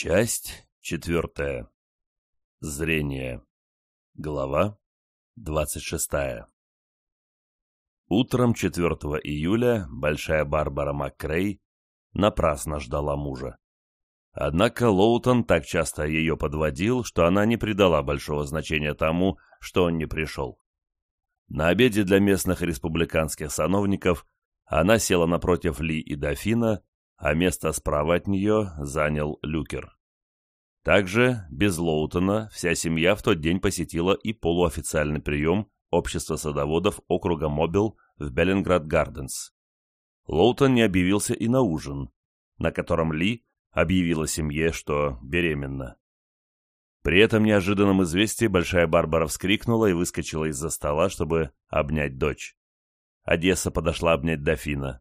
Часть четвертая. Зрение. Глава двадцать шестая. Утром 4 июля большая Барбара МакКрей напрасно ждала мужа. Однако Лоутон так часто ее подводил, что она не придала большого значения тому, что он не пришел. На обеде для местных республиканских сановников она села напротив Ли и Дофина, а место справа от нее занял Люкер. Также, без Лоутона, вся семья в тот день посетила и полуофициальный прием Общества садоводов округа Мобил в Беллинграт Гарденс. Лоутон не объявился и на ужин, на котором Ли объявила семье, что беременна. При этом неожиданном известии Большая Барбара вскрикнула и выскочила из-за стола, чтобы обнять дочь. Одесса подошла обнять дофина.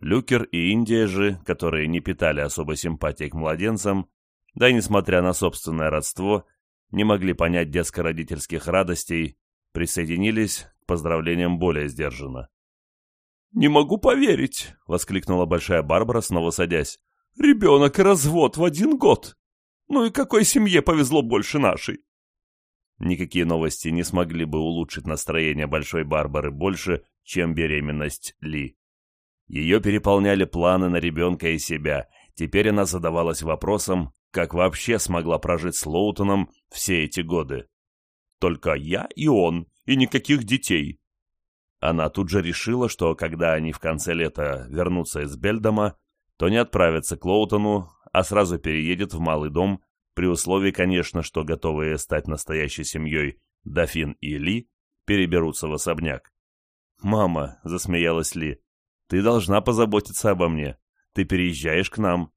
Люкер и Индия же, которые не питали особой симпатии к младенцам, да и несмотря на собственное родство, не могли понять детско-родительских радостей, присоединились к поздравлениям более сдержанно. «Не могу поверить!» — воскликнула Большая Барбара, снова садясь. «Ребенок и развод в один год! Ну и какой семье повезло больше нашей?» Никакие новости не смогли бы улучшить настроение Большой Барбары больше, чем беременность Ли. Ее переполняли планы на ребенка и себя. Теперь она задавалась вопросом, как вообще смогла прожить с Лоутоном все эти годы. «Только я и он, и никаких детей». Она тут же решила, что когда они в конце лета вернутся из Бельдома, то не отправится к Лоутону, а сразу переедет в малый дом, при условии, конечно, что готовые стать настоящей семьей Дофин и Ли переберутся в особняк. «Мама», — засмеялась Ли, — «ты должна позаботиться обо мне. Ты переезжаешь к нам».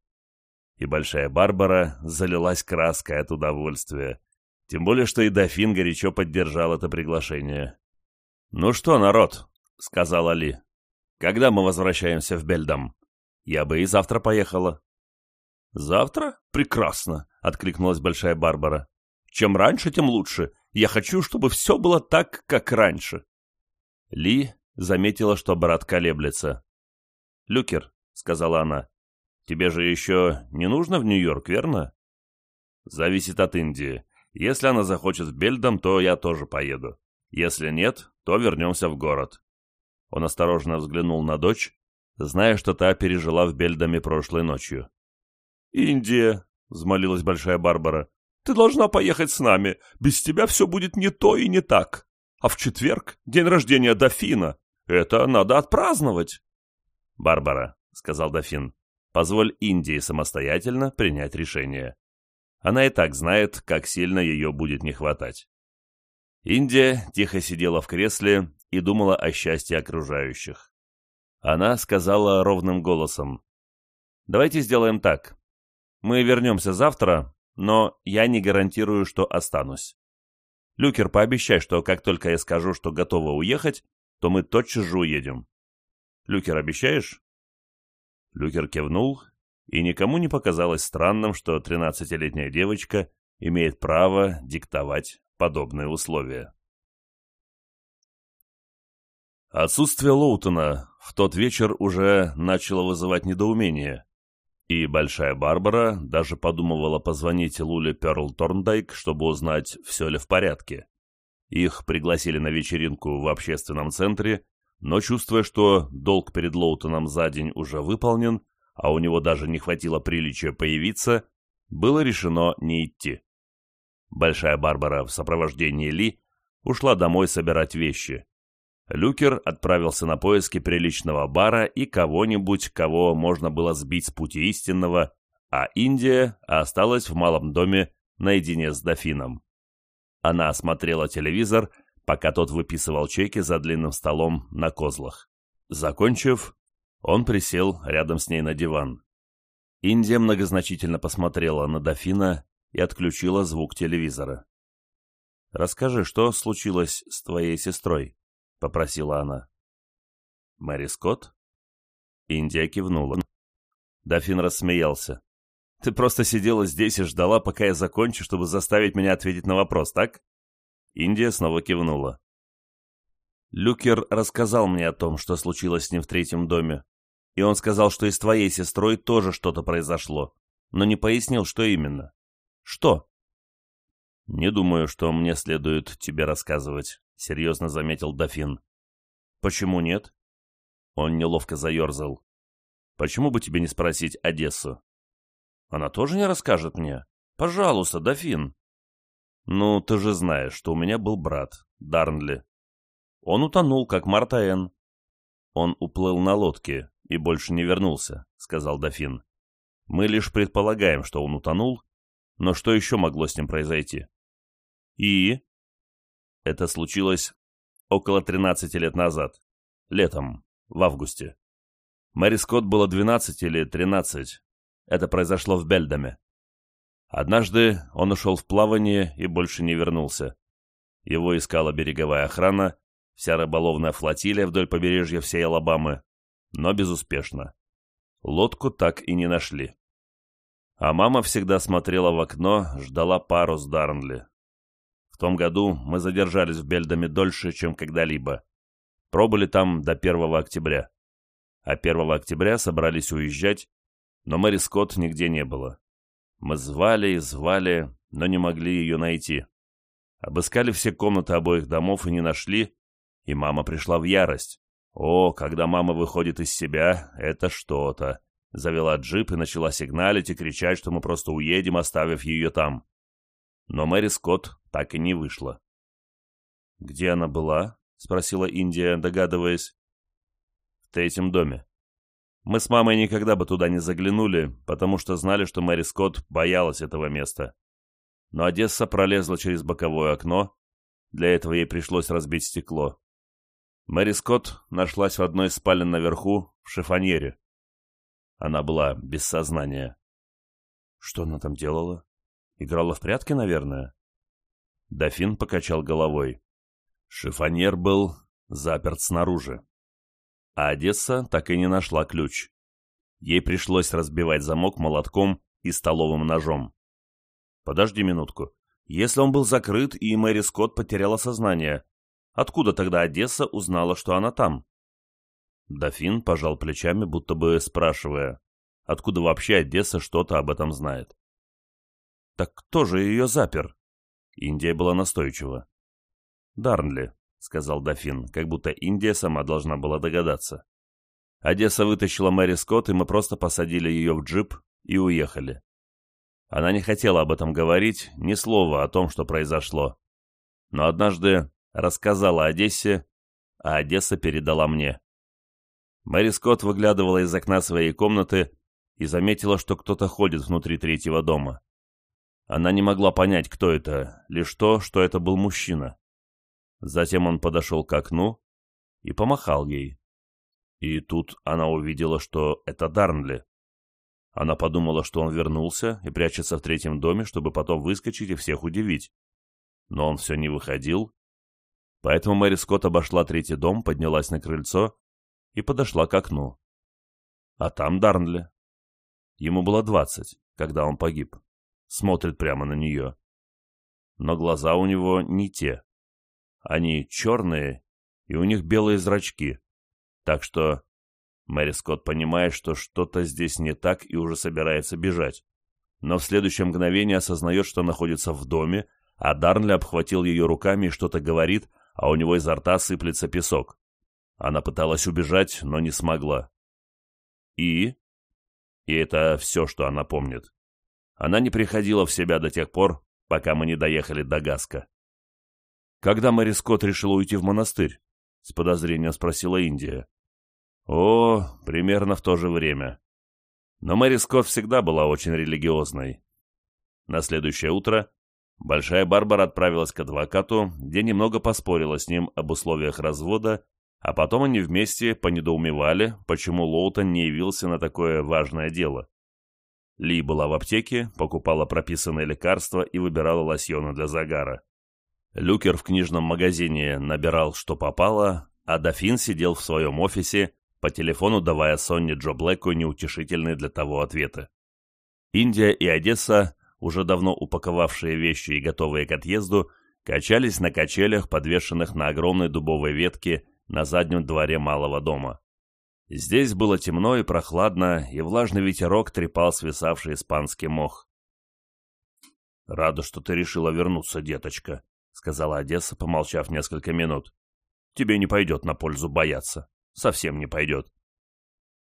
И Большая Барбара залилась краской от удовольствия. Тем более, что и дофин горячо поддержал это приглашение. «Ну что, народ», — сказала Ли, — «когда мы возвращаемся в Бельдам? Я бы и завтра поехала». «Завтра? Прекрасно», — откликнулась Большая Барбара. «Чем раньше, тем лучше. Я хочу, чтобы все было так, как раньше». Ли заметила, что брат колеблется. «Люкер», — сказала она, — «тебе же еще не нужно в Нью-Йорк, верно?» «Зависит от Индии. Если она захочет в Бельдом, то я тоже поеду. Если нет, то вернемся в город». Он осторожно взглянул на дочь, зная, что та пережила в Бельдоме прошлой ночью. «Индия», — взмолилась Большая Барбара, — «ты должна поехать с нами. Без тебя все будет не то и не так. А в четверг — день рождения дофина. Это надо отпраздновать». «Барбара», — сказал дофин, — «позволь Индии самостоятельно принять решение. Она и так знает, как сильно ее будет не хватать». Индия тихо сидела в кресле и думала о счастье окружающих. Она сказала ровным голосом, «Давайте сделаем так. Мы вернемся завтра, но я не гарантирую, что останусь. Люкер, пообещай, что как только я скажу, что готова уехать, то мы тотчас же уедем. Люкер, обещаешь?» Люкер кивнул, и никому не показалось странным, что тринадцатилетняя девочка имеет право диктовать подобные условия. Отсутствие Лоутона в тот вечер уже начало вызывать недоумение, и Большая Барбара даже подумывала позвонить Луле Перл Торндайк, чтобы узнать, все ли в порядке. Их пригласили на вечеринку в общественном центре, но чувствуя, что долг перед Лоутоном за день уже выполнен, а у него даже не хватило приличия появиться, было решено не идти. Большая Барбара в сопровождении Ли ушла домой собирать вещи. Люкер отправился на поиски приличного бара и кого-нибудь, кого можно было сбить с пути истинного, а Индия осталась в малом доме наедине с дофином. Она осмотрела телевизор, пока тот выписывал чеки за длинным столом на козлах. Закончив, он присел рядом с ней на диван. Индия многозначительно посмотрела на дофина и отключила звук телевизора. «Расскажи, что случилось с твоей сестрой?» — попросила она. «Мэри Скотт?» Индия кивнула. Дофин рассмеялся. «Ты просто сидела здесь и ждала, пока я закончу, чтобы заставить меня ответить на вопрос, так?» Индия снова кивнула. Люкер рассказал мне о том, что случилось с ним в третьем доме, и он сказал, что и с твоей сестрой тоже что-то произошло. но не пояснил, что именно. Что? Не думаю, что мне следует тебе рассказывать, серьезно заметил дофин. Почему нет? Он неловко заерзал. Почему бы тебе не спросить Одессу? Она тоже не расскажет мне. Пожалуйста, дофин. Ну, ты же знаешь, что у меня был брат, Дарнли. Он утонул, как Марта Н. Он уплыл на лодке и больше не вернулся, сказал дофин. Мы лишь предполагаем, что он утонул, но что еще могло с ним произойти? И? Это случилось около 13 лет назад, летом, в августе. Мэри Скотт было 12 или 13. Это произошло в Бельдаме. Однажды он ушел в плавание и больше не вернулся. Его искала береговая охрана, вся рыболовная флотилия вдоль побережья всей Алабамы, но безуспешно. Лодку так и не нашли. А мама всегда смотрела в окно, ждала пару с Дарнли. В том году мы задержались в Бельдаме дольше, чем когда-либо. Пробыли там до 1 октября. А 1 октября собрались уезжать, но Мэри Скотт нигде не было. Мы звали и звали, но не могли ее найти. Обыскали все комнаты обоих домов и не нашли, и мама пришла в ярость. О, когда мама выходит из себя, это что-то. Завела джип и начала сигналить и кричать, что мы просто уедем, оставив ее там. Но Мэри Скотт так и не вышла. «Где она была?» — спросила Индия, догадываясь. «В третьем доме. Мы с мамой никогда бы туда не заглянули, потому что знали, что Мэри Скотт боялась этого места. Но Одесса пролезла через боковое окно, для этого ей пришлось разбить стекло. Мэри Скотт нашлась в одной из спален наверху, в шифоньере. Она была без сознания. Что она там делала? Играла в прятки, наверное? Дофин покачал головой. Шифоньер был заперт снаружи. А Одесса так и не нашла ключ. Ей пришлось разбивать замок молотком и столовым ножом. Подожди минутку. Если он был закрыт и Мэри Скотт потеряла сознание, откуда тогда Одесса узнала, что она там? Дофин пожал плечами, будто бы спрашивая, откуда вообще Одесса что-то об этом знает. «Так кто же ее запер?» Индия была настойчива. «Дарнли», — сказал дофин, как будто Индия сама должна была догадаться. Одесса вытащила Мэри Скотт, и мы просто посадили ее в джип и уехали. Она не хотела об этом говорить, ни слова о том, что произошло. Но однажды рассказала Одессе, а Одесса передала мне. Мэри Скотт выглядывала из окна своей комнаты и заметила, что кто-то ходит внутри третьего дома. Она не могла понять, кто это, лишь то, что это был мужчина. Затем он подошел к окну и помахал ей. И тут она увидела, что это Дарнли. Она подумала, что он вернулся и прячется в третьем доме, чтобы потом выскочить и всех удивить. Но он все не выходил. Поэтому Мэри Скотт обошла третий дом, поднялась на крыльцо и подошла к окну. А там Дарнли. Ему было двадцать, когда он погиб. Смотрит прямо на нее. Но глаза у него не те. Они черные, и у них белые зрачки. Так что Мэри Скотт понимает, что что-то здесь не так и уже собирается бежать. Но в следующее мгновение осознает, что находится в доме, а Дарнли обхватил ее руками и что-то говорит, а у него изо рта сыплется песок. Она пыталась убежать, но не смогла. И? И это все, что она помнит. Она не приходила в себя до тех пор, пока мы не доехали до Гаска. «Когда Мэри Скотт решила уйти в монастырь?» — с подозрением спросила Индия. «О, примерно в то же время. Но Мэри Скотт всегда была очень религиозной. На следующее утро Большая Барбара отправилась к адвокату, где немного поспорила с ним об условиях развода а потом они вместе понедоумевали, почему Лоутон не явился на такое важное дело. Ли была в аптеке, покупала прописанные лекарства и выбирала лосьоны для загара. Люкер в книжном магазине набирал, что попало, а Дофин сидел в своем офисе, по телефону давая Сонне Джо Блэку неутешительные для того ответы. Индия и Одесса, уже давно упаковавшие вещи и готовые к отъезду, качались на качелях, подвешенных на огромной дубовой ветке на заднем дворе малого дома. Здесь было темно и прохладно, и влажный ветерок трепал свисавший испанский мох. «Рада, что ты решила вернуться, деточка», — сказала Одесса, помолчав несколько минут. «Тебе не пойдет на пользу бояться. Совсем не пойдет».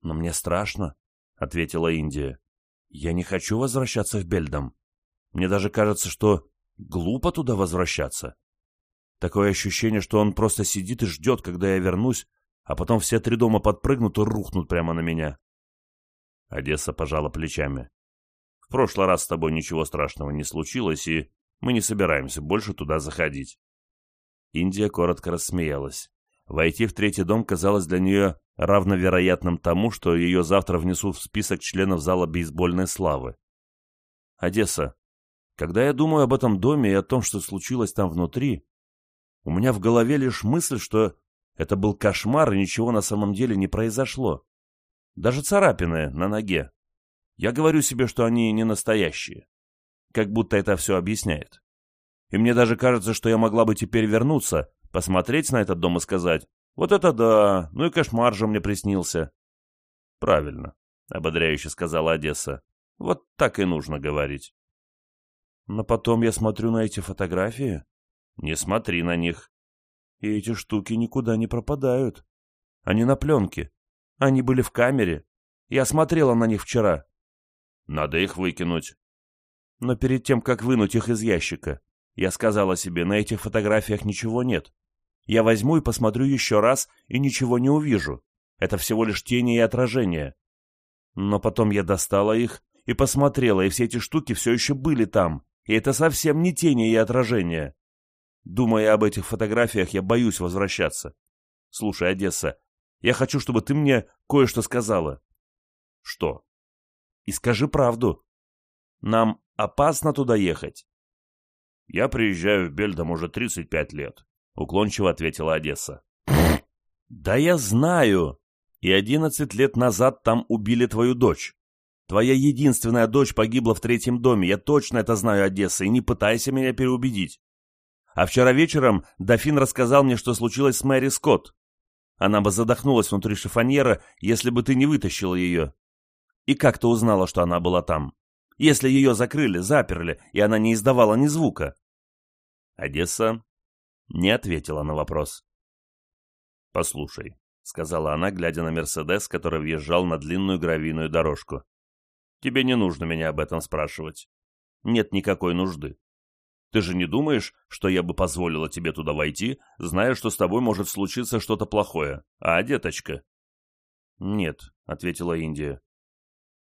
«Но мне страшно», — ответила Индия. «Я не хочу возвращаться в Бельдом. Мне даже кажется, что глупо туда возвращаться. Такое ощущение, что он просто сидит и ждет, когда я вернусь, а потом все три дома подпрыгнут и рухнут прямо на меня». Одесса пожала плечами. «В прошлый раз с тобой ничего страшного не случилось, и мы не собираемся больше туда заходить». Индия коротко рассмеялась. Войти в третий дом казалось для нее равновероятным тому, что ее завтра внесут в список членов зала бейсбольной славы. Одесса. Когда я думаю об этом доме и о том, что случилось там внутри, у меня в голове лишь мысль, что это был кошмар и ничего на самом деле не произошло. Даже царапины на ноге. Я говорю себе, что они не настоящие. Как будто это все объясняет. И мне даже кажется, что я могла бы теперь вернуться, посмотреть на этот дом и сказать, вот это да, ну и кошмар же мне приснился. Правильно, ободряюще сказала Одесса. Вот так и нужно говорить. Но потом я смотрю на эти фотографии. Не смотри на них. И эти штуки никуда не пропадают. Они на пленке. Они были в камере. Я смотрела на них вчера. Надо их выкинуть. Но перед тем, как вынуть их из ящика, я сказала себе, на этих фотографиях ничего нет. Я возьму и посмотрю еще раз, и ничего не увижу. Это всего лишь тени и отражения. Но потом я достала их и посмотрела, и все эти штуки все еще были там. И это совсем не тени и отражения. Думая об этих фотографиях, я боюсь возвращаться. Слушай, Одесса, я хочу, чтобы ты мне кое-что сказала. Что? И скажи правду. Нам опасно туда ехать. Я приезжаю в Бельдом уже 35 лет, уклончиво ответила Одесса. Да я знаю. И 11 лет назад там убили твою дочь. Твоя единственная дочь погибла в третьем доме. Я точно это знаю, Одесса, и не пытайся меня переубедить. А вчера вечером дофин рассказал мне, что случилось с Мэри Скотт. Она бы задохнулась внутри шифоньера, если бы ты не вытащила ее. И как ты узнала, что она была там? Если ее закрыли, заперли, и она не издавала ни звука. Одесса не ответила на вопрос. «Послушай», — сказала она, глядя на Мерседес, который въезжал на длинную гравийную дорожку. «Тебе не нужно меня об этом спрашивать. Нет никакой нужды. Ты же не думаешь, что я бы позволила тебе туда войти, зная, что с тобой может случиться что-то плохое, а, деточка?» «Нет», — ответила Индия.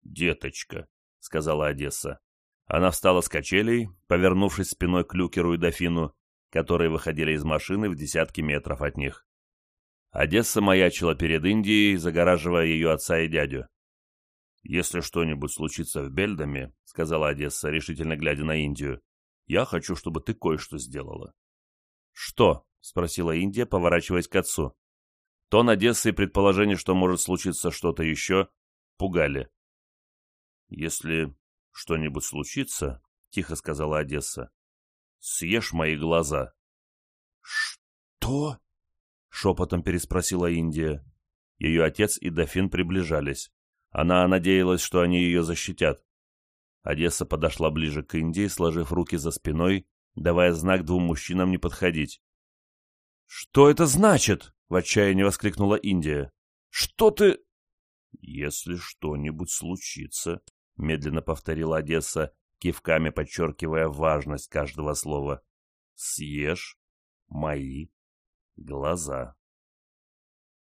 «Деточка», — сказала Одесса. Она встала с качелей, повернувшись спиной к Люкеру и Дофину, которые выходили из машины в десятки метров от них. Одесса маячила перед Индией, загораживая ее отца и дядю. «Если что-нибудь случится в Бельдаме», — сказала Одесса, решительно глядя на Индию, я хочу, чтобы ты кое-что сделала». «Что?» — спросила Индия, поворачиваясь к отцу. Тон Одессы и предположение, что может случиться что-то еще, пугали. «Если что-нибудь случится, — тихо сказала Одесса, — съешь мои глаза». «Что?» — шепотом переспросила Индия. Ее отец и дофин приближались. Она надеялась, что они ее защитят. Одесса подошла ближе к Индии, сложив руки за спиной, давая знак двум мужчинам не подходить. «Что это значит?» — в отчаянии воскликнула Индия. «Что ты...» «Если что-нибудь случится», — медленно повторила Одесса, кивками подчеркивая важность каждого слова, — «съешь мои глаза».